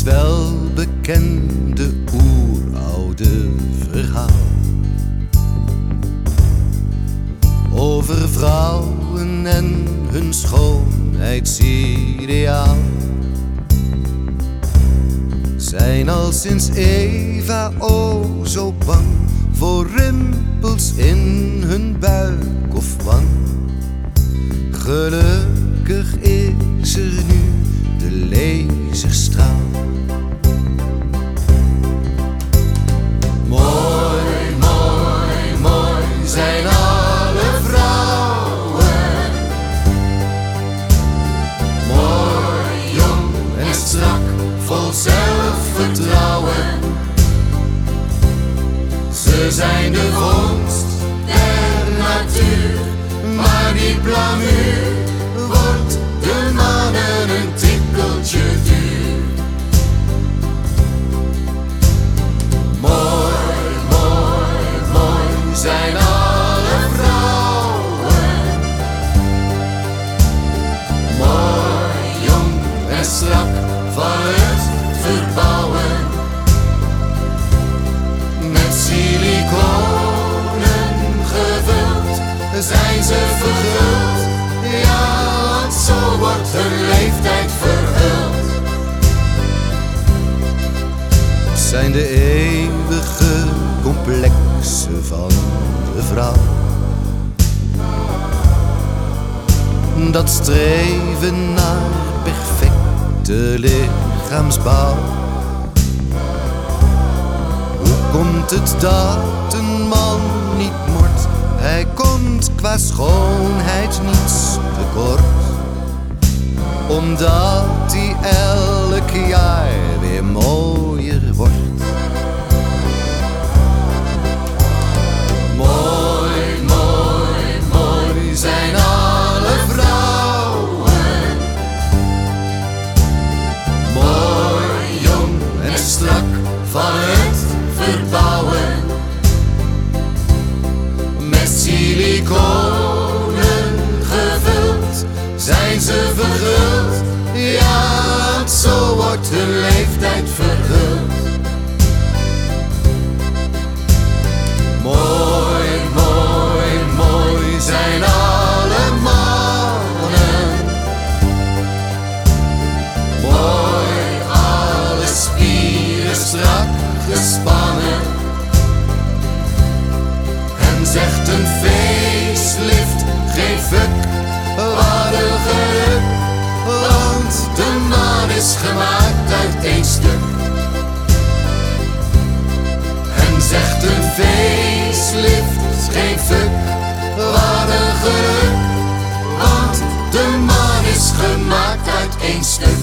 het welbekende oeroude verhaal. Over vrouwen en hun schoonheidsideaal. Zijn al sinds Eva o oh zo bang voor rimpels in hun buik of wang. Gelukkig is er nu de laserstraal. Zelfvertrouwen. Ze zijn de vondst der natuur, maar die plamuur wordt de mannen een tikkeltje duur. Mooi, mooi, mooi zijn alle vrouwen. Mooi, jong en strak van het verbouwen. Met siliconen gevuld zijn ze verguld. Ja, zo wordt hun leeftijd verhuld. zijn de eeuwige complexen van de vrouw. Dat streven naar perfecte Hoe komt het dat een man niet mort? Hij komt qua schoonheid niets tekort omdat hij elk jaar strak van het verbouwen. Met siliconen En zegt een facelift, geen fuck, wat een. Want de man is gemaakt uit één stuk. En zegt een facelift, geen fuck, wat een. Want de man is gemaakt uit één stuk.